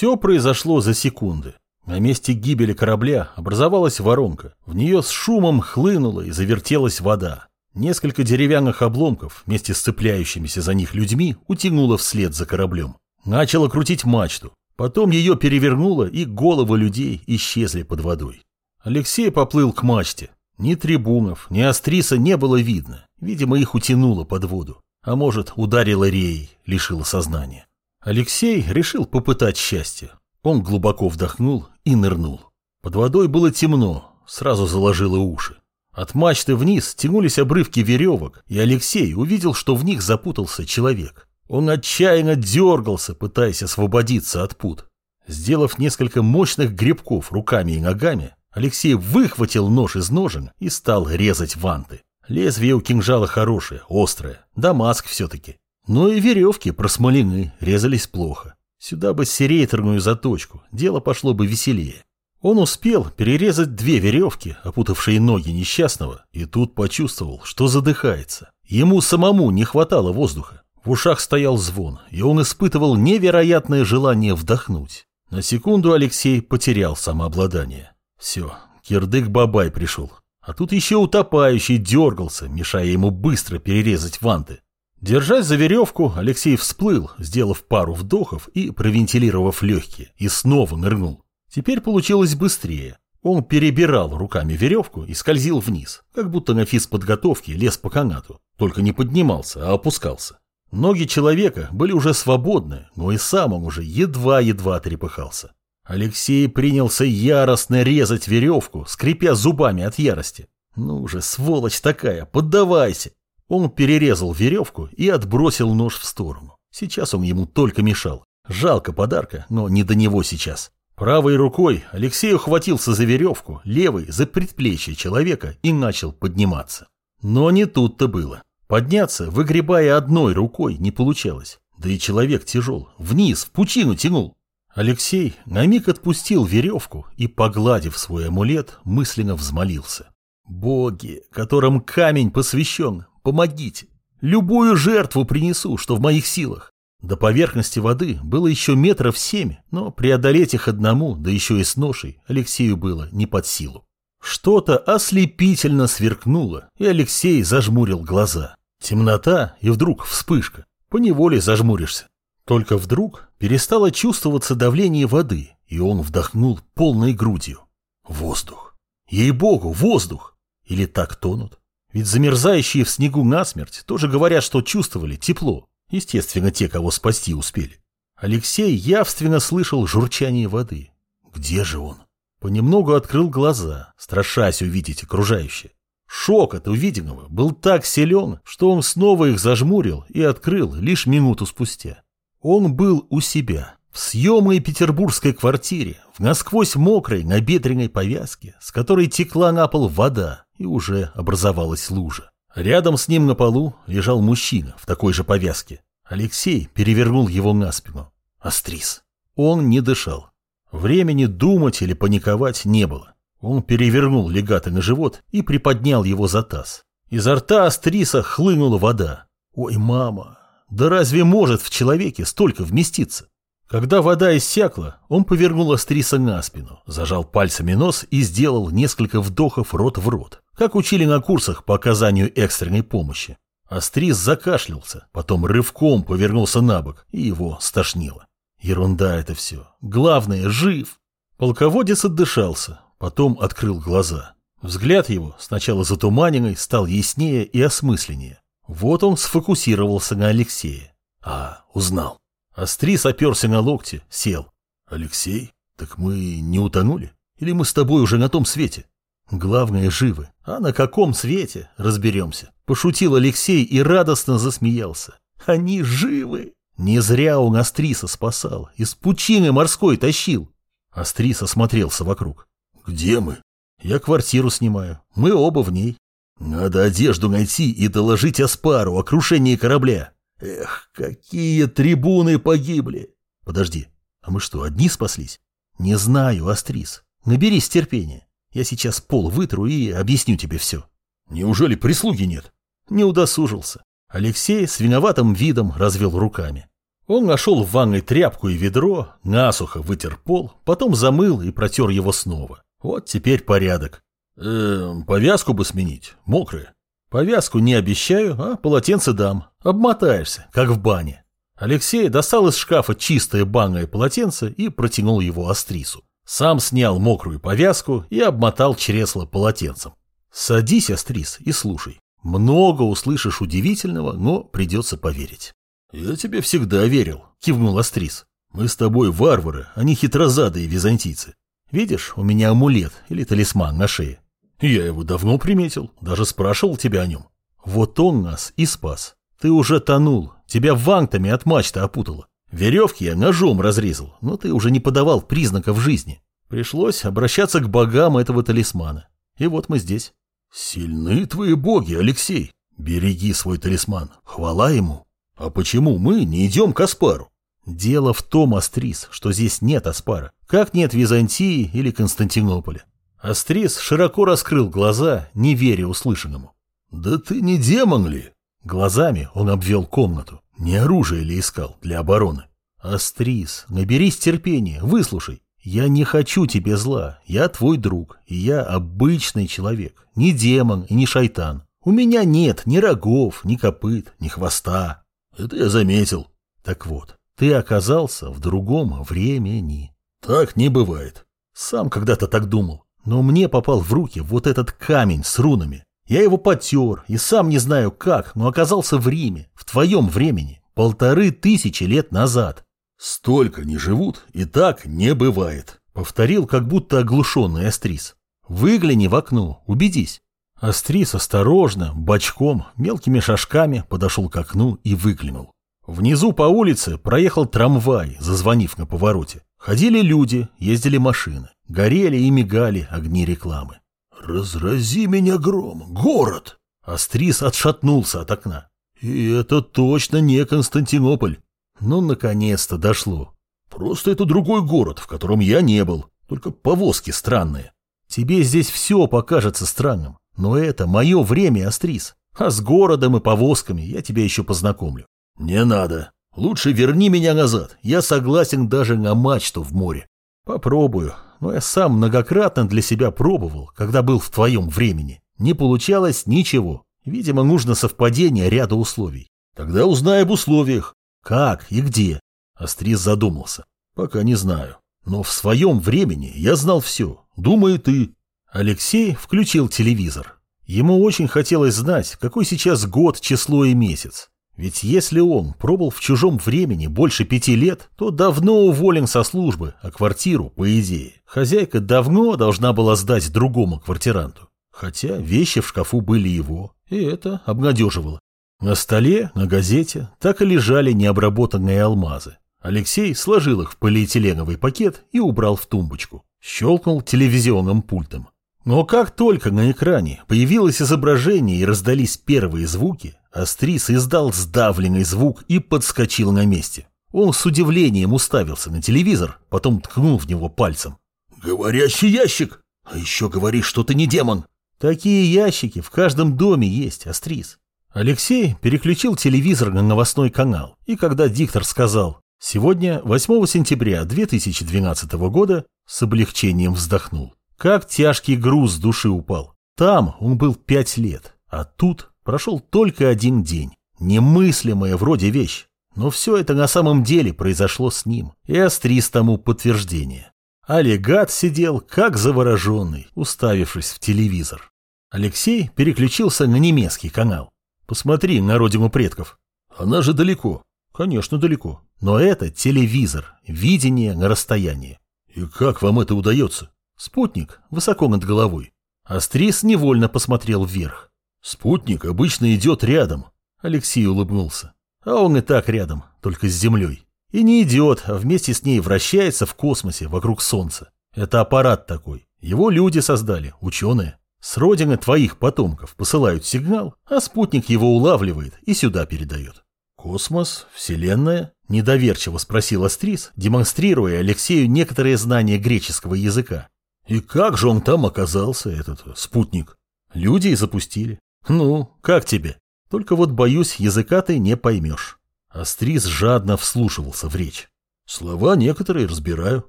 Все произошло за секунды. На месте гибели корабля образовалась воронка. В нее с шумом хлынула и завертелась вода. Несколько деревянных обломков вместе с цепляющимися за них людьми утянуло вслед за кораблем. Начало крутить мачту. Потом ее перевернуло, и головы людей исчезли под водой. Алексей поплыл к мачте. Ни трибунов, ни Астриса не было видно. Видимо, их утянуло под воду. А может, ударило рей, лишило сознания. Алексей решил попытать счастье. Он глубоко вдохнул и нырнул. Под водой было темно, сразу заложило уши. От мачты вниз тянулись обрывки веревок, и Алексей увидел, что в них запутался человек. Он отчаянно дергался, пытаясь освободиться от пут. Сделав несколько мощных грибков руками и ногами, Алексей выхватил нож из ножен и стал резать ванты. Лезвие у кинжала хорошее, острое, дамаск все-таки. Но и веревки просмолены, резались плохо. Сюда бы серейторную заточку, дело пошло бы веселее. Он успел перерезать две веревки, опутавшие ноги несчастного, и тут почувствовал, что задыхается. Ему самому не хватало воздуха. В ушах стоял звон, и он испытывал невероятное желание вдохнуть. На секунду Алексей потерял самообладание. Все, кирдык-бабай пришел. А тут еще утопающий дергался, мешая ему быстро перерезать ванты. Держась за веревку, Алексей всплыл, сделав пару вдохов и провентилировав легкие, и снова нырнул. Теперь получилось быстрее. Он перебирал руками веревку и скользил вниз, как будто на физподготовке лез по канату, только не поднимался, а опускался. Ноги человека были уже свободны, но и сам он уже едва-едва трепыхался. Алексей принялся яростно резать веревку, скрипя зубами от ярости. «Ну же, сволочь такая, поддавайся!» Он перерезал веревку и отбросил нож в сторону. Сейчас он ему только мешал. Жалко подарка, но не до него сейчас. Правой рукой Алексей ухватился за веревку, левой – за предплечье человека и начал подниматься. Но не тут-то было. Подняться, выгребая одной рукой, не получалось. Да и человек тяжел, вниз, в пучину тянул. Алексей на миг отпустил веревку и, погладив свой амулет, мысленно взмолился. «Боги, которым камень посвящен, помогите! Любую жертву принесу, что в моих силах!» До поверхности воды было еще метров семь, но преодолеть их одному, да еще и с ношей, Алексею было не под силу. Что-то ослепительно сверкнуло, и Алексей зажмурил глаза. Темнота и вдруг вспышка. Поневоле зажмуришься. Только вдруг перестало чувствоваться давление воды, и он вдохнул полной грудью. Воздух. Ей-богу, воздух! Или так тонут? Ведь замерзающие в снегу насмерть тоже говорят, что чувствовали тепло. Естественно, те, кого спасти успели. Алексей явственно слышал журчание воды. Где же он? Понемногу открыл глаза, страшась увидеть окружающее. Шок от увиденного был так силен, что он снова их зажмурил и открыл лишь минуту спустя. Он был у себя, в съемной петербургской квартире, в насквозь мокрой набедренной повязке, с которой текла на пол вода, и уже образовалась лужа. Рядом с ним на полу лежал мужчина в такой же повязке. Алексей перевернул его на спину. Астрис. Он не дышал. Времени думать или паниковать не было. Он перевернул легата на живот и приподнял его за таз. Изо рта Астриса хлынула вода. «Ой, мама, да разве может в человеке столько вместиться?» Когда вода иссякла, он повернул Астриса на спину, зажал пальцами нос и сделал несколько вдохов рот в рот, как учили на курсах по оказанию экстренной помощи. Астрис закашлялся, потом рывком повернулся на бок, и его стошнило. Ерунда это все. Главное, жив. Полководец отдышался, потом открыл глаза. Взгляд его, сначала затуманенный, стал яснее и осмысленнее. Вот он сфокусировался на Алексее. А, узнал. Астрис оперся на локте, сел. «Алексей, так мы не утонули? Или мы с тобой уже на том свете?» «Главное, живы. А на каком свете? Разберемся». Пошутил Алексей и радостно засмеялся. «Они живы!» Не зря он Астриса спасал, из пучины морской тащил. Астрис осмотрелся вокруг. «Где мы?» «Я квартиру снимаю. Мы оба в ней». «Надо одежду найти и доложить Аспару о крушении корабля. Эх, какие трибуны погибли! Подожди, а мы что, одни спаслись? Не знаю, Астрис. Наберись терпения. Я сейчас пол вытру и объясню тебе все. Неужели прислуги нет? Не удосужился. Алексей с виноватым видом развел руками. Он нашел в ванной тряпку и ведро, насухо вытер пол, потом замыл и протер его снова. Вот теперь порядок. Э, повязку бы сменить, мокрая. Повязку не обещаю, а полотенце дам. Обмотаешься, как в бане. Алексей достал из шкафа чистое банное полотенце и протянул его Астрису. Сам снял мокрую повязку и обмотал чресло полотенцем. Садись, Астрис, и слушай. Много услышишь удивительного, но придется поверить. «Я тебе всегда верил», — кивнул Астрис. «Мы с тобой варвары, а не хитрозадые византийцы. Видишь, у меня амулет или талисман на шее. Я его давно приметил, даже спрашивал тебя о нем. Вот он нас и спас. Ты уже тонул, тебя вантами от мачты опутало. Веревки я ножом разрезал, но ты уже не подавал признаков жизни. Пришлось обращаться к богам этого талисмана. И вот мы здесь. Сильны твои боги, Алексей. Береги свой талисман, хвала ему. А почему мы не идем к Аспару? Дело в том, Астрис, что здесь нет Аспара. Как нет Византии или Константинополя. Астрис широко раскрыл глаза, не веря услышанному. «Да ты не демон ли?» Глазами он обвел комнату. Не оружие ли искал для обороны? «Астрис, наберись терпения, выслушай. Я не хочу тебе зла. Я твой друг, и я обычный человек. Не демон и не шайтан. У меня нет ни рогов, ни копыт, ни хвоста. Это я заметил. Так вот, ты оказался в другом времени. Так не бывает. Сам когда-то так думал. Но мне попал в руки вот этот камень с рунами. Я его потер, и сам не знаю как, но оказался в Риме, в твоем времени, полторы тысячи лет назад. Столько не живут, и так не бывает, повторил как будто оглушенный Астрис. Выгляни в окно, убедись. Астрис осторожно, бочком, мелкими шажками подошел к окну и выглянул. Внизу по улице проехал трамвай, зазвонив на повороте. Ходили люди, ездили машины, горели и мигали огни рекламы. «Разрази меня гром! Город!» Астрис отшатнулся от окна. «И это точно не Константинополь!» Ну, наконец-то дошло. «Просто это другой город, в котором я не был, только повозки странные. Тебе здесь все покажется странным. Но это мое время, Астрис. А с городом и повозками я тебя еще познакомлю. Не надо. Лучше верни меня назад. Я согласен даже на мачту в море. Попробую. Но я сам многократно для себя пробовал, когда был в твоем времени. Не получалось ничего. Видимо, нужно совпадение ряда условий. Тогда узнай об условиях. Как и где? Астрис задумался. Пока не знаю. Но в своем времени я знал все. Думаю, ты. Алексей включил телевизор. Ему очень хотелось знать, какой сейчас год, число и месяц. Ведь если он пробыл в чужом времени больше пяти лет, то давно уволен со службы, а квартиру, по идее, хозяйка давно должна была сдать другому квартиранту. Хотя вещи в шкафу были его, и это обнадеживало. На столе, на газете, так и лежали необработанные алмазы. Алексей сложил их в полиэтиленовый пакет и убрал в тумбочку. Щелкнул телевизионным пультом. Но как только на экране появилось изображение и раздались первые звуки, Астрис издал сдавленный звук и подскочил на месте. Он с удивлением уставился на телевизор, потом ткнул в него пальцем. «Говорящий ящик! А еще говоришь, что ты не демон!» «Такие ящики в каждом доме есть, Астрис». Алексей переключил телевизор на новостной канал, и когда диктор сказал «Сегодня, 8 сентября 2012 года», с облегчением вздохнул. Как тяжкий груз с души упал. Там он был пять лет, а тут прошел только один день. Немыслимая вроде вещь. Но все это на самом деле произошло с ним, и Астрис тому подтверждение. Олегат сидел как завороженный, уставившись в телевизор. Алексей переключился на немецкий канал. Посмотри на родину предков. Она же далеко. Конечно, далеко. Но это телевизор, видение на расстоянии. И как вам это удается? Спутник высоко над головой. Астрис невольно посмотрел вверх. Спутник обычно идет рядом. Алексей улыбнулся. А он и так рядом, только с Землей. И не идет, а вместе с ней вращается в космосе вокруг Солнца. Это аппарат такой. Его люди создали, ученые. С родины твоих потомков посылают сигнал, а спутник его улавливает и сюда передает. Космос, Вселенная? Недоверчиво спросил Астрис, демонстрируя Алексею некоторые знания греческого языка. И как же он там оказался, этот спутник? Люди и запустили. Ну, как тебе? Только вот, боюсь, языка ты не поймешь. Астрис жадно вслушивался в речь. Слова некоторые разбираю.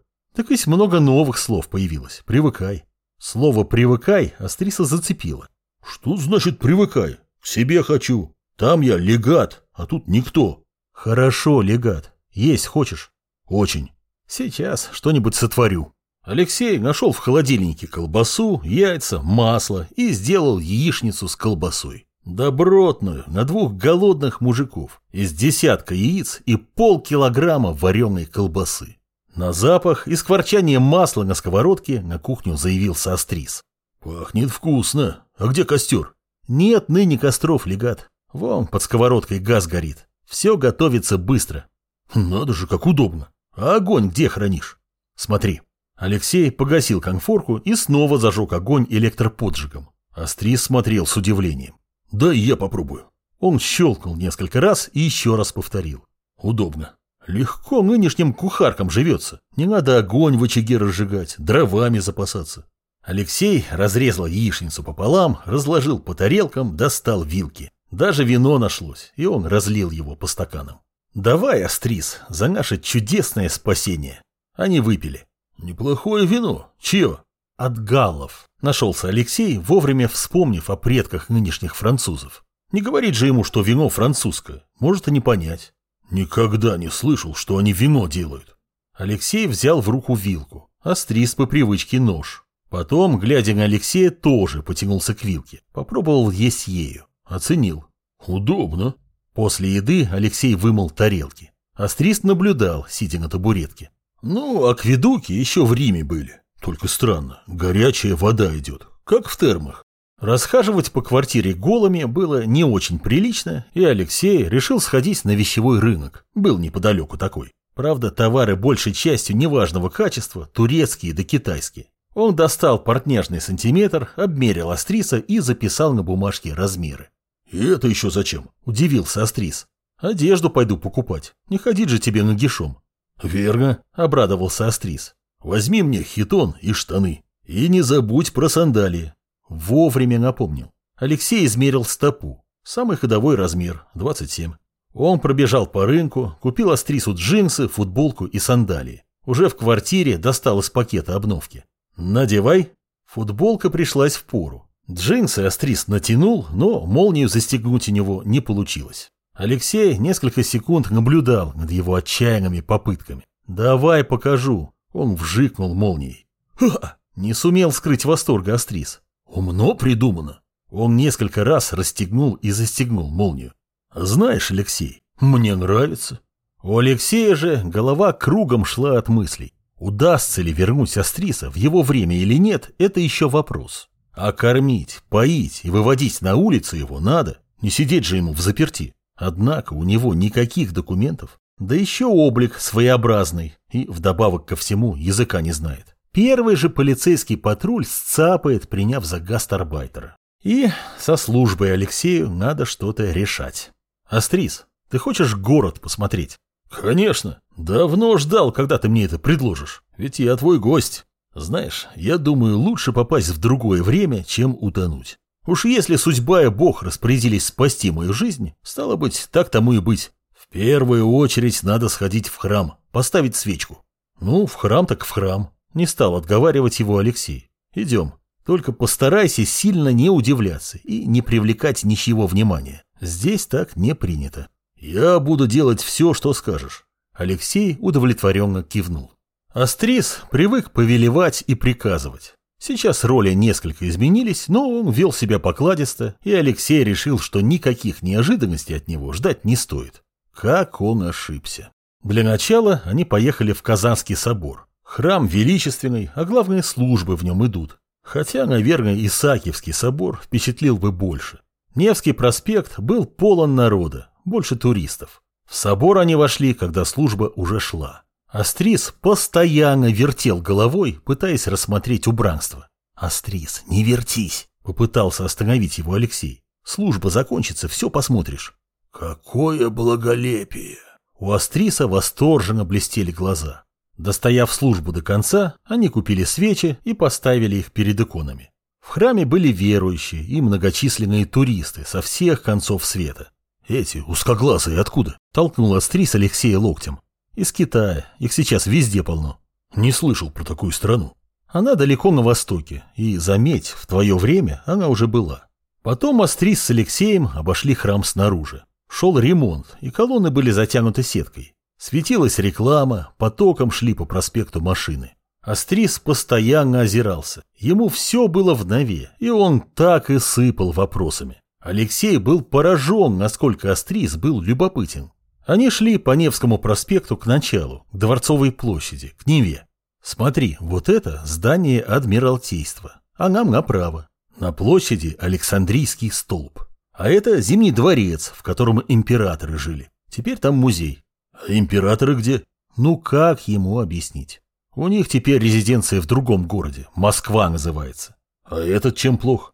Так ведь много новых слов появилось. Привыкай. Слово «привыкай» Астриса зацепила. Что значит «привыкай»? К себе хочу. Там я легат, а тут никто. Хорошо, легат. Есть хочешь? Очень. Сейчас что-нибудь сотворю. Алексей нашел в холодильнике колбасу, яйца, масло и сделал яичницу с колбасой. Добротную, на двух голодных мужиков, из десятка яиц и полкилограмма вареной колбасы. На запах и скворчание масла на сковородке на кухню заявился Астрис. «Пахнет вкусно. А где костер?» «Нет ныне костров, легат. Вон под сковородкой газ горит. Все готовится быстро». «Надо же, как удобно. А огонь где хранишь?» «Смотри». Алексей погасил конфорку и снова зажег огонь электроподжигом. Астрис смотрел с удивлением. «Да я попробую». Он щелкнул несколько раз и еще раз повторил. «Удобно. Легко нынешним кухаркам живется. Не надо огонь в очаге разжигать, дровами запасаться». Алексей разрезал яичницу пополам, разложил по тарелкам, достал вилки. Даже вино нашлось, и он разлил его по стаканам. «Давай, Астрис, за наше чудесное спасение». Они выпили. «Неплохое вино. Чье?» «От галлов», — нашелся Алексей, вовремя вспомнив о предках нынешних французов. Не говорит же ему, что вино французское. Может и не понять. Никогда не слышал, что они вино делают. Алексей взял в руку вилку, Астрис по привычке нож. Потом, глядя на Алексея, тоже потянулся к вилке. Попробовал есть ею. Оценил. Удобно. После еды Алексей вымыл тарелки. Астрис наблюдал, сидя на табуретке. Ну, акведуки еще в Риме были. Только странно, горячая вода идет, как в термах. Расхаживать по квартире голыми было не очень прилично, и Алексей решил сходить на вещевой рынок. Был неподалеку такой. Правда, товары большей частью неважного качества, турецкие да китайские. Он достал портняжный сантиметр, обмерил Астриса и записал на бумажке размеры. «И это еще зачем?» – удивился Астрис. «Одежду пойду покупать. Не ходить же тебе нагишом». «Верно», — обрадовался Астрис. «Возьми мне хитон и штаны. И не забудь про сандалии». Вовремя напомнил. Алексей измерил стопу. Самый ходовой размер – 27. Он пробежал по рынку, купил Астрису джинсы, футболку и сандалии. Уже в квартире достал из пакета обновки. «Надевай». Футболка пришлась в пору. Джинсы Астрис натянул, но молнию застегнуть у него не получилось. Алексей несколько секунд наблюдал над его отчаянными попытками. «Давай покажу!» Он вжикнул молнией. «Ха!» Не сумел скрыть восторга Астрис. «Умно придумано!» Он несколько раз расстегнул и застегнул молнию. «Знаешь, Алексей, мне нравится». У Алексея же голова кругом шла от мыслей. Удастся ли вернуть Астриса в его время или нет, это еще вопрос. А кормить, поить и выводить на улицу его надо, не сидеть же ему в заперти. Однако у него никаких документов, да еще облик своеобразный и, вдобавок ко всему, языка не знает. Первый же полицейский патруль сцапает, приняв за гастарбайтера. И со службой Алексею надо что-то решать. Астрис, ты хочешь город посмотреть? Конечно. Давно ждал, когда ты мне это предложишь. Ведь я твой гость. Знаешь, я думаю, лучше попасть в другое время, чем утонуть. Уж если судьба и Бог распорядились спасти мою жизнь, стало быть, так тому и быть. В первую очередь надо сходить в храм, поставить свечку. Ну, в храм так в храм. Не стал отговаривать его Алексей. Идем. Только постарайся сильно не удивляться и не привлекать ничего внимания. Здесь так не принято. Я буду делать все, что скажешь. Алексей удовлетворенно кивнул. Астрис привык повелевать и приказывать. Сейчас роли несколько изменились, но он вел себя покладисто, и Алексей решил, что никаких неожиданностей от него ждать не стоит. Как он ошибся. Для начала они поехали в Казанский собор. Храм величественный, а главное службы в нем идут. Хотя, наверное, Исаакиевский собор впечатлил бы больше. Невский проспект был полон народа, больше туристов. В собор они вошли, когда служба уже шла. Астрис постоянно вертел головой, пытаясь рассмотреть убранство. «Астрис, не вертись!» — попытался остановить его Алексей. «Служба закончится, все посмотришь». «Какое благолепие!» У Astris восторженно блестели глаза. Достояв службу до конца, они купили свечи и поставили их перед иконами. В храме были верующие и многочисленные туристы со всех концов света. Эти узкоглазые откуда? Толкнул Астрис Алексея локтем. Из Китая. Их сейчас везде полно. Не слышал про такую страну. Она далеко на востоке, и, заметь, в твое время она уже была. Потом Астрис с Алексеем обошли храм снаружи. Шел ремонт, и колонны были затянуты сеткой. Светилась реклама, потоком шли по проспекту машины. Астрис постоянно озирался. Ему все было в нове, и он так и сыпал вопросами. Алексей был поражен, насколько Астрис был любопытен. Они шли по Невскому проспекту к началу, к Дворцовой площади, к Неве. Смотри, вот это здание Адмиралтейства, а нам направо. На площади Александрийский столб. А это Зимний дворец, в котором императоры жили. Теперь там музей. А императоры где? Ну как ему объяснить? У них теперь резиденция в другом городе. Москва называется. А этот чем плох?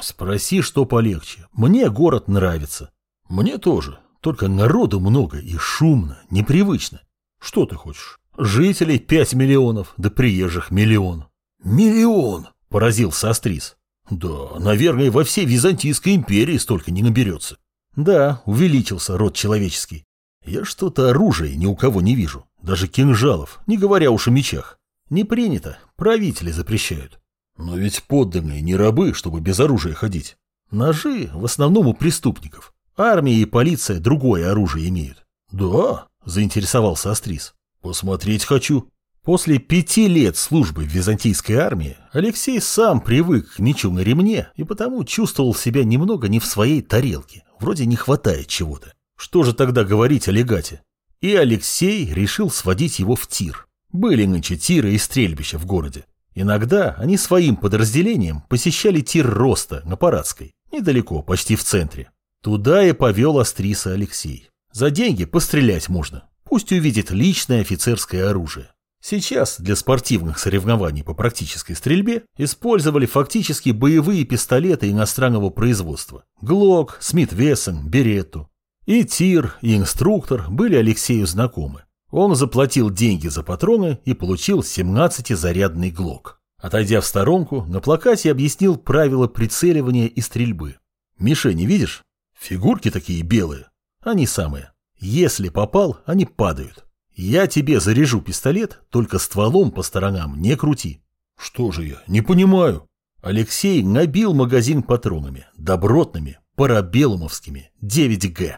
Спроси, что полегче. Мне город нравится. Мне тоже. Только народу много и шумно, непривычно. Что ты хочешь? Жителей пять миллионов, да приезжих миллион. Миллион! Поразился Астрис. Да, наверное, во всей Византийской империи столько не наберется. Да, увеличился род человеческий. Я что-то оружия ни у кого не вижу. Даже кинжалов, не говоря уж о мечах. Не принято, правители запрещают. Но ведь подданные не рабы, чтобы без оружия ходить. Ножи в основном у преступников. Армия и полиция другое оружие имеют. Да, заинтересовался Астрис. Посмотреть хочу. После пяти лет службы в византийской армии Алексей сам привык к мечу на ремне и потому чувствовал себя немного не в своей тарелке. Вроде не хватает чего-то. Что же тогда говорить о легате? И Алексей решил сводить его в тир. Были нынче тиры и стрельбища в городе. Иногда они своим подразделением посещали тир Роста на Парадской, недалеко, почти в центре. Туда и повел Астриса Алексей. За деньги пострелять можно. Пусть увидит личное офицерское оружие. Сейчас для спортивных соревнований по практической стрельбе использовали фактически боевые пистолеты иностранного производства. Глок, Смит Вессон, Беретту. И тир, и инструктор были Алексею знакомы. Он заплатил деньги за патроны и получил 17-зарядный глок. Отойдя в сторонку, на плакате объяснил правила прицеливания и стрельбы. Мишени видишь? Фигурки такие белые. Они самые. Если попал, они падают. Я тебе заряжу пистолет, только стволом по сторонам не крути. Что же я, не понимаю. Алексей набил магазин патронами, добротными, парабеллумовскими, 9Г.